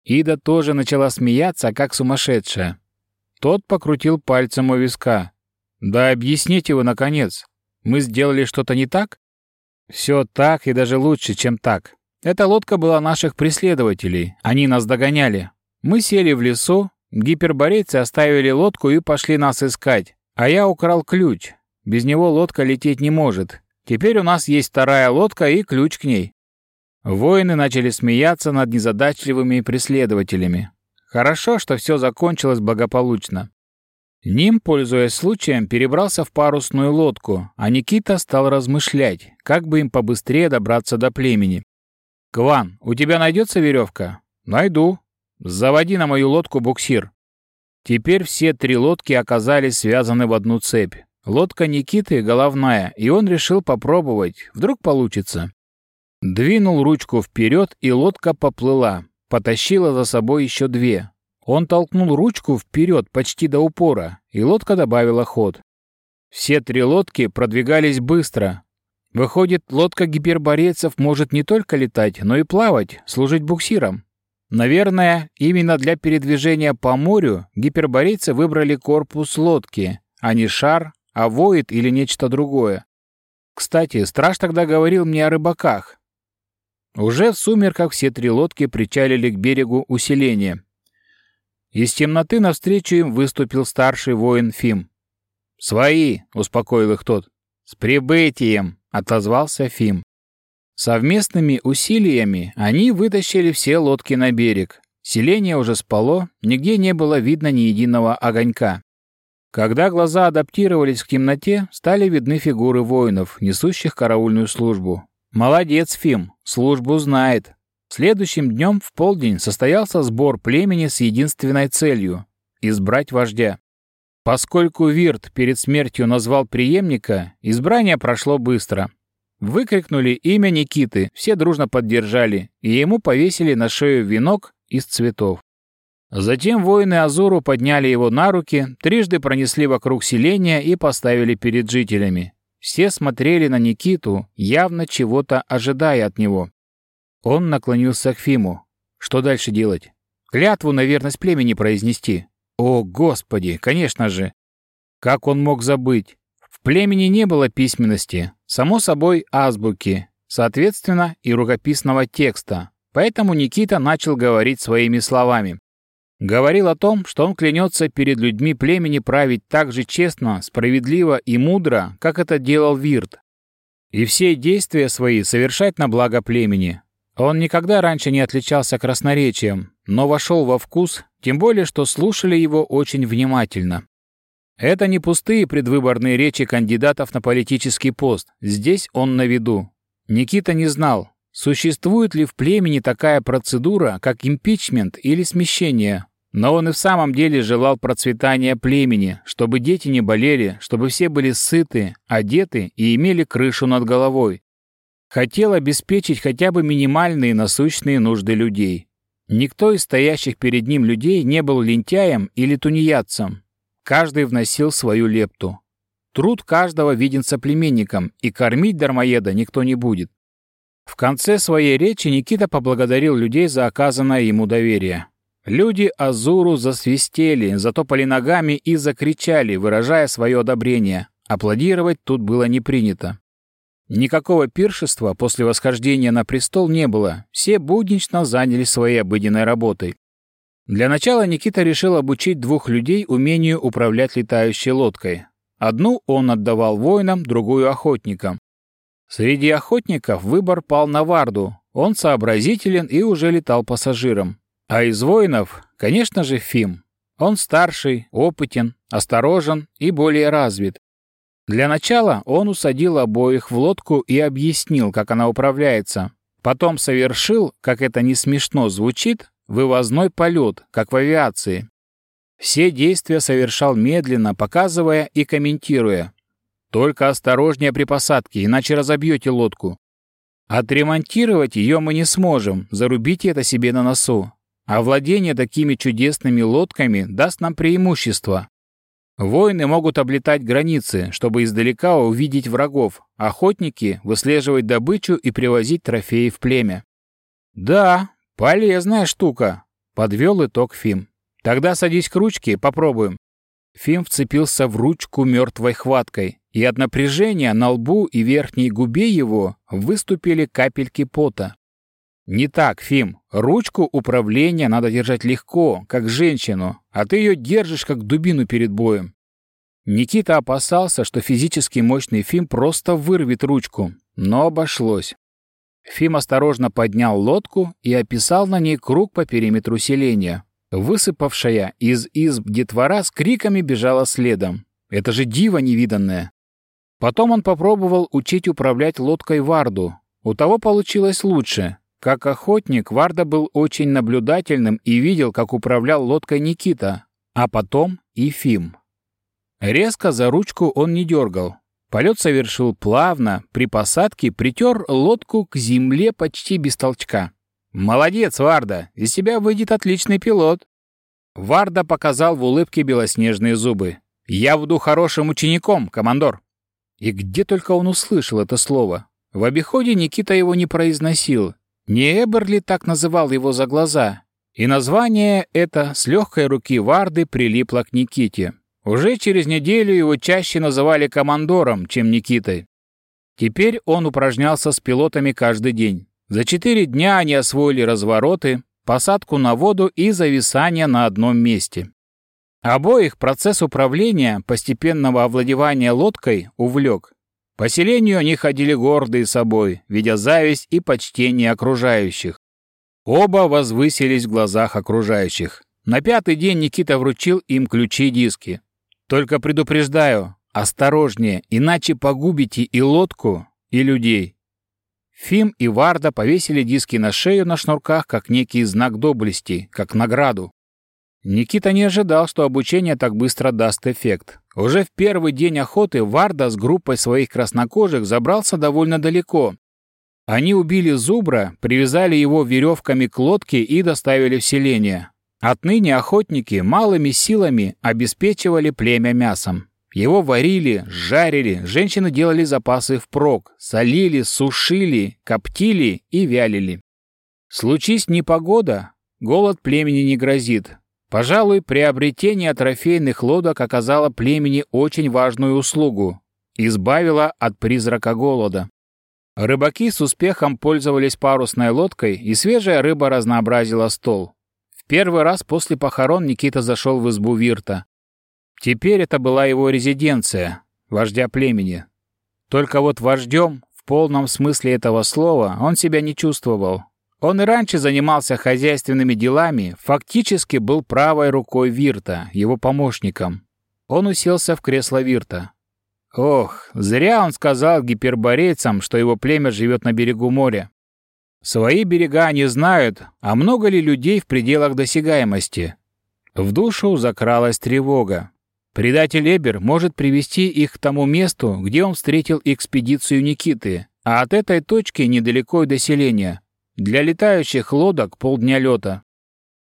Ида тоже начала смеяться, как сумасшедшая. Тот покрутил пальцем у виска. «Да объясните вы, наконец. Мы сделали что-то не так?» «Все так и даже лучше, чем так. Эта лодка была наших преследователей. Они нас догоняли. Мы сели в лесу, гиперборейцы оставили лодку и пошли нас искать. А я украл ключ. Без него лодка лететь не может. Теперь у нас есть вторая лодка и ключ к ней. Воины начали смеяться над незадачливыми преследователями. Хорошо, что все закончилось благополучно. Ним, пользуясь случаем, перебрался в парусную лодку, а Никита стал размышлять, как бы им побыстрее добраться до племени. «Кван, у тебя найдется веревка?» «Найду. Заводи на мою лодку буксир». Теперь все три лодки оказались связаны в одну цепь. Лодка Никиты головная, и он решил попробовать, вдруг получится. Двинул ручку вперед, и лодка поплыла, потащила за собой еще две. Он толкнул ручку вперед почти до упора, и лодка добавила ход. Все три лодки продвигались быстро. Выходит, лодка гиперборейцев может не только летать, но и плавать, служить буксиром. Наверное, именно для передвижения по морю гиперборейцы выбрали корпус лодки, а не шар, авоид или нечто другое. Кстати, страж тогда говорил мне о рыбаках. Уже в сумерках все три лодки причалили к берегу усиления. Из темноты навстречу им выступил старший воин Фим. «Свои!» — успокоил их тот. «С прибытием!» — отозвался Фим. Совместными усилиями они вытащили все лодки на берег. Селение уже спало, нигде не было видно ни единого огонька. Когда глаза адаптировались к темноте, стали видны фигуры воинов, несущих караульную службу. Молодец, Фим, службу знает. Следующим днем в полдень состоялся сбор племени с единственной целью — избрать вождя. Поскольку Вирт перед смертью назвал преемника, избрание прошло быстро. Выкрикнули имя Никиты, все дружно поддержали, и ему повесили на шею венок из цветов. Затем воины Азуру подняли его на руки, трижды пронесли вокруг селения и поставили перед жителями. Все смотрели на Никиту, явно чего-то ожидая от него. Он наклонился к Фиму. Что дальше делать? Клятву на верность племени произнести. О, Господи, конечно же! Как он мог забыть? В племени не было письменности, само собой азбуки, соответственно и рукописного текста, поэтому Никита начал говорить своими словами. Говорил о том, что он клянется перед людьми племени править так же честно, справедливо и мудро, как это делал Вирт, и все действия свои совершать на благо племени. Он никогда раньше не отличался красноречием, но вошел во вкус, тем более, что слушали его очень внимательно. Это не пустые предвыборные речи кандидатов на политический пост, здесь он на виду. Никита не знал, Существует ли в племени такая процедура, как импичмент или смещение? Но он и в самом деле желал процветания племени, чтобы дети не болели, чтобы все были сыты, одеты и имели крышу над головой. Хотел обеспечить хотя бы минимальные насущные нужды людей. Никто из стоящих перед ним людей не был лентяем или тунеядцем. Каждый вносил свою лепту. Труд каждого виден соплеменником, и кормить дармоеда никто не будет. В конце своей речи Никита поблагодарил людей за оказанное ему доверие. Люди Азуру засвистели, затопали ногами и закричали, выражая свое одобрение. Аплодировать тут было не принято. Никакого пиршества после восхождения на престол не было, все буднично занялись своей обыденной работой. Для начала Никита решил обучить двух людей умению управлять летающей лодкой. Одну он отдавал воинам, другую — охотникам. Среди охотников выбор пал на Варду. Он сообразителен и уже летал пассажиром. А из воинов, конечно же, Фим. Он старший, опытен, осторожен и более развит. Для начала он усадил обоих в лодку и объяснил, как она управляется. Потом совершил, как это не смешно звучит, вывозной полет, как в авиации. Все действия совершал медленно, показывая и комментируя, только осторожнее при посадке, иначе разобьете лодку. Отремонтировать ее мы не сможем, зарубите это себе на носу. А владение такими чудесными лодками даст нам преимущество. Воины могут облетать границы, чтобы издалека увидеть врагов, охотники — выслеживать добычу и привозить трофеи в племя. «Да, полезная штука», — подвел итог Фим. «Тогда садись к ручке, попробуем». Фим вцепился в ручку мертвой хваткой и от напряжения на лбу и верхней губе его выступили капельки пота. «Не так, Фим. Ручку управления надо держать легко, как женщину, а ты ее держишь, как дубину перед боем». Никита опасался, что физически мощный Фим просто вырвет ручку, но обошлось. Фим осторожно поднял лодку и описал на ней круг по периметру селения. Высыпавшая из изб детвора с криками бежала следом. Это же диво невиданное. Потом он попробовал учить управлять лодкой Варду. У того получилось лучше. Как охотник, Варда был очень наблюдательным и видел, как управлял лодкой Никита, а потом и Фим. Резко за ручку он не дергал. Полет совершил плавно, при посадке притер лодку к земле почти без толчка. «Молодец, Варда! Из тебя выйдет отличный пилот!» Варда показал в улыбке белоснежные зубы. «Я буду хорошим учеником, командор!» И где только он услышал это слово? В обиходе Никита его не произносил. Не Эберли так называл его за глаза. И название это с легкой руки Варды прилипло к Никите. Уже через неделю его чаще называли командором, чем Никитой. Теперь он упражнялся с пилотами каждый день. За четыре дня они освоили развороты, посадку на воду и зависание на одном месте. Обоих процесс управления, постепенного овладевания лодкой, увлек. По селению они ходили гордые собой, видя зависть и почтение окружающих. Оба возвысились в глазах окружающих. На пятый день Никита вручил им ключи-диски. «Только предупреждаю, осторожнее, иначе погубите и лодку, и людей». Фим и Варда повесили диски на шею на шнурках, как некий знак доблести, как награду. Никита не ожидал, что обучение так быстро даст эффект. Уже в первый день охоты Варда с группой своих краснокожих забрался довольно далеко. Они убили зубра, привязали его веревками к лодке и доставили в селение. Отныне охотники малыми силами обеспечивали племя мясом. Его варили, жарили, женщины делали запасы впрок, солили, сушили, коптили и вялили. Случись непогода, голод племени не грозит. Пожалуй, приобретение трофейных лодок оказало племени очень важную услугу – избавило от призрака голода. Рыбаки с успехом пользовались парусной лодкой, и свежая рыба разнообразила стол. В первый раз после похорон Никита зашел в избу Вирта. Теперь это была его резиденция, вождя племени. Только вот вождем, в полном смысле этого слова, он себя не чувствовал. Он и раньше занимался хозяйственными делами, фактически был правой рукой Вирта, его помощником. Он уселся в кресло Вирта. Ох, зря он сказал гиперборейцам, что его племя живет на берегу моря. Свои берега они знают, а много ли людей в пределах досягаемости? В душу закралась тревога. Предатель Эбер может привести их к тому месту, где он встретил экспедицию Никиты, а от этой точки недалеко и до селения. Для летающих лодок полдня лета.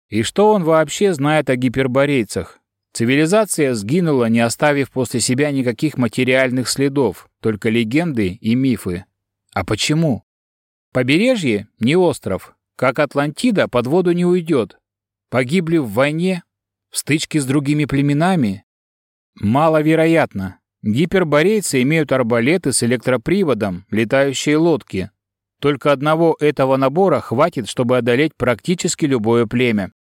И что он вообще знает о гиперборейцах? Цивилизация сгинула, не оставив после себя никаких материальных следов, только легенды и мифы. А почему? Побережье — не остров. Как Атлантида под воду не уйдет. Погибли в войне, в стычке с другими племенами, Маловероятно. Гиперборейцы имеют арбалеты с электроприводом, летающие лодки. Только одного этого набора хватит, чтобы одолеть практически любое племя.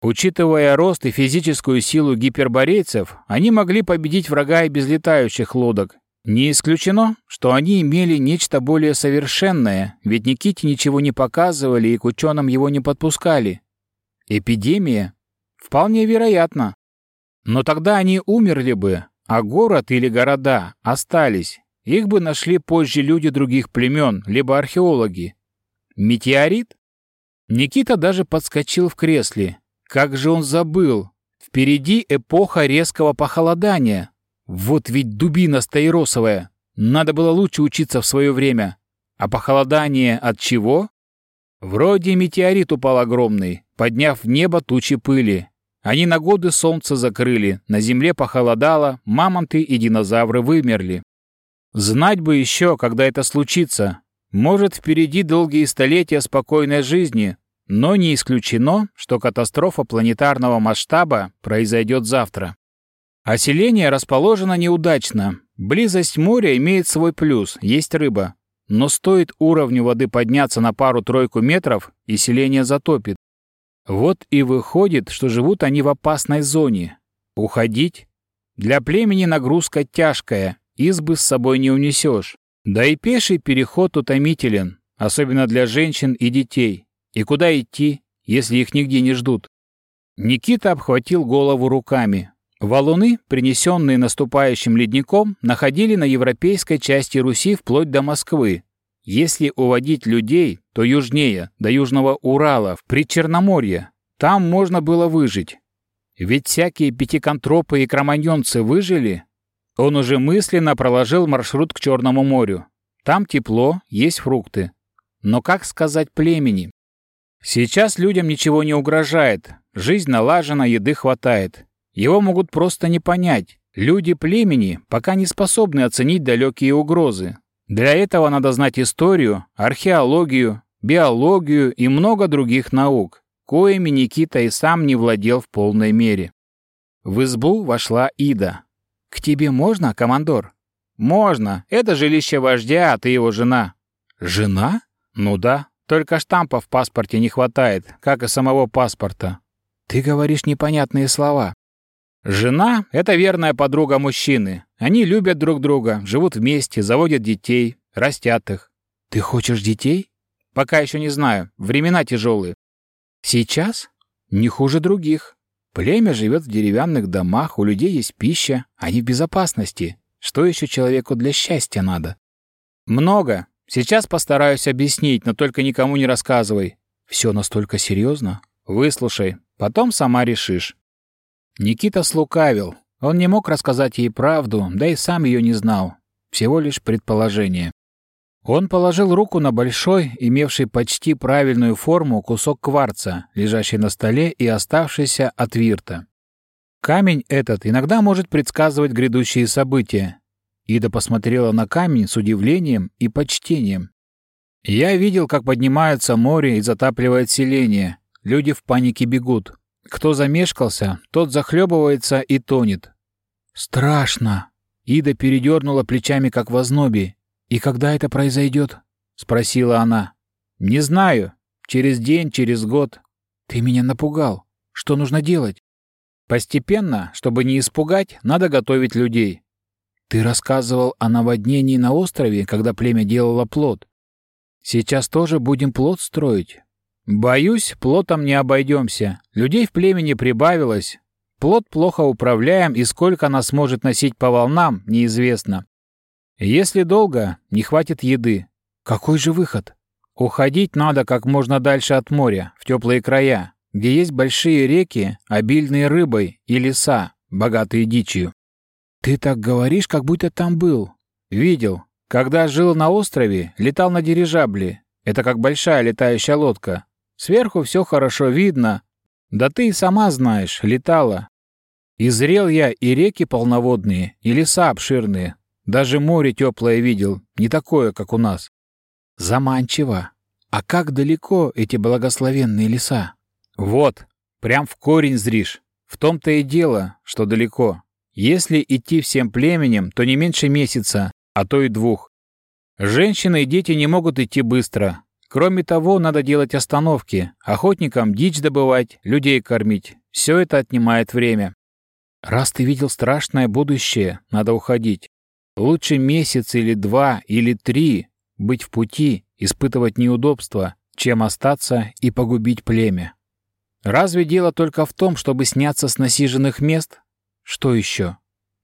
Учитывая рост и физическую силу гиперборейцев, они могли победить врага и без летающих лодок. Не исключено, что они имели нечто более совершенное, ведь Никите ничего не показывали и к ученым его не подпускали. Эпидемия? Вполне вероятно. Но тогда они умерли бы, а город или города остались. Их бы нашли позже люди других племен, либо археологи. Метеорит? Никита даже подскочил в кресле. Как же он забыл? Впереди эпоха резкого похолодания. Вот ведь дубина стаиросовая. Надо было лучше учиться в свое время. А похолодание от чего? Вроде метеорит упал огромный, подняв в небо тучи пыли. Они на годы солнце закрыли, на земле похолодало, мамонты и динозавры вымерли. Знать бы еще, когда это случится. Может, впереди долгие столетия спокойной жизни, но не исключено, что катастрофа планетарного масштаба произойдет завтра. Оселение расположено неудачно. Близость моря имеет свой плюс, есть рыба. Но стоит уровню воды подняться на пару-тройку метров, и селение затопит. Вот и выходит, что живут они в опасной зоне. Уходить? Для племени нагрузка тяжкая, избы с собой не унесешь. Да и пеший переход утомителен, особенно для женщин и детей. И куда идти, если их нигде не ждут? Никита обхватил голову руками. Валуны, принесенные наступающим ледником, находили на европейской части Руси вплоть до Москвы, если уводить людей, то южнее, до Южного Урала, в Причерноморье. Там можно было выжить. Ведь всякие пятиконтропы и кроманьонцы выжили. Он уже мысленно проложил маршрут к Черному морю. Там тепло, есть фрукты. Но как сказать племени? Сейчас людям ничего не угрожает. Жизнь налажена, еды хватает. Его могут просто не понять. Люди племени пока не способны оценить далекие угрозы. Для этого надо знать историю, археологию, биологию и много других наук, коими Никита и сам не владел в полной мере. В избу вошла Ида. «К тебе можно, командор?» «Можно. Это жилище вождя, а ты его жена». «Жена? Ну да. Только штампа в паспорте не хватает, как и самого паспорта. Ты говоришь непонятные слова. Жена — это верная подруга мужчины. Они любят друг друга, живут вместе, заводят детей, растят их. Ты хочешь детей? Пока еще не знаю. Времена тяжелые. Сейчас? Не хуже других. Племя живет в деревянных домах, у людей есть пища, они в безопасности. Что еще человеку для счастья надо? Много. Сейчас постараюсь объяснить, но только никому не рассказывай. Все настолько серьезно? Выслушай, потом сама решишь. Никита слукавил. Он не мог рассказать ей правду, да и сам ее не знал. Всего лишь предположение. Он положил руку на большой, имевший почти правильную форму, кусок кварца, лежащий на столе и оставшийся от вирта. Камень этот иногда может предсказывать грядущие события. Ида посмотрела на камень с удивлением и почтением. «Я видел, как поднимается море и затапливает селение. Люди в панике бегут. Кто замешкался, тот захлебывается и тонет. «Страшно!» Ида передернула плечами, как в ознобе. «И когда это произойдет?» — спросила она. «Не знаю. Через день, через год. Ты меня напугал. Что нужно делать?» «Постепенно, чтобы не испугать, надо готовить людей». «Ты рассказывал о наводнении на острове, когда племя делало плод. Сейчас тоже будем плод строить. Боюсь, плотом не обойдемся. Людей в племени прибавилось. Плот плохо управляем, и сколько нас может носить по волнам, неизвестно. Если долго, не хватит еды. Какой же выход? Уходить надо как можно дальше от моря, в теплые края, где есть большие реки, обильные рыбой, и леса, богатые дичью. Ты так говоришь, как будто там был. Видел. Когда жил на острове, летал на дирижабле. Это как большая летающая лодка. Сверху все хорошо видно. Да ты и сама знаешь, летала. И зрел я и реки полноводные, и леса обширные. Даже море теплое видел, не такое, как у нас. Заманчиво. А как далеко эти благословенные леса? Вот, прям в корень зришь. В том-то и дело, что далеко. Если идти всем племенем, то не меньше месяца, а то и двух. Женщины и дети не могут идти быстро, Кроме того, надо делать остановки, охотникам дичь добывать, людей кормить. Все это отнимает время. Раз ты видел страшное будущее, надо уходить. Лучше месяц или два или три быть в пути, испытывать неудобства, чем остаться и погубить племя. Разве дело только в том, чтобы сняться с насиженных мест? Что еще?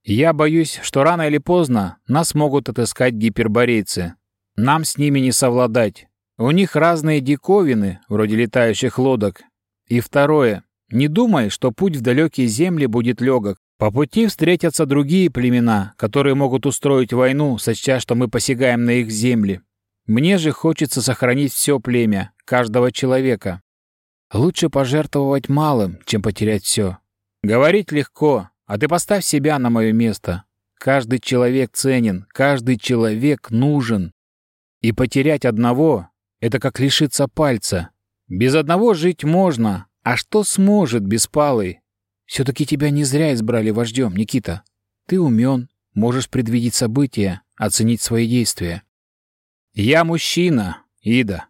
Я боюсь, что рано или поздно нас могут отыскать гиперборейцы. Нам с ними не совладать. У них разные диковины, вроде летающих лодок. И второе. Не думай, что путь в далекие земли будет легок. По пути встретятся другие племена, которые могут устроить войну, сочтя, что мы посягаем на их земли. Мне же хочется сохранить все племя, каждого человека. Лучше пожертвовать малым, чем потерять все. Говорить легко, а ты поставь себя на мое место. Каждый человек ценен, каждый человек нужен. И потерять одного это как лишиться пальца. Без одного жить можно, а что сможет беспалый? Все-таки тебя не зря избрали вождем, Никита. Ты умен, можешь предвидеть события, оценить свои действия. Я мужчина, Ида.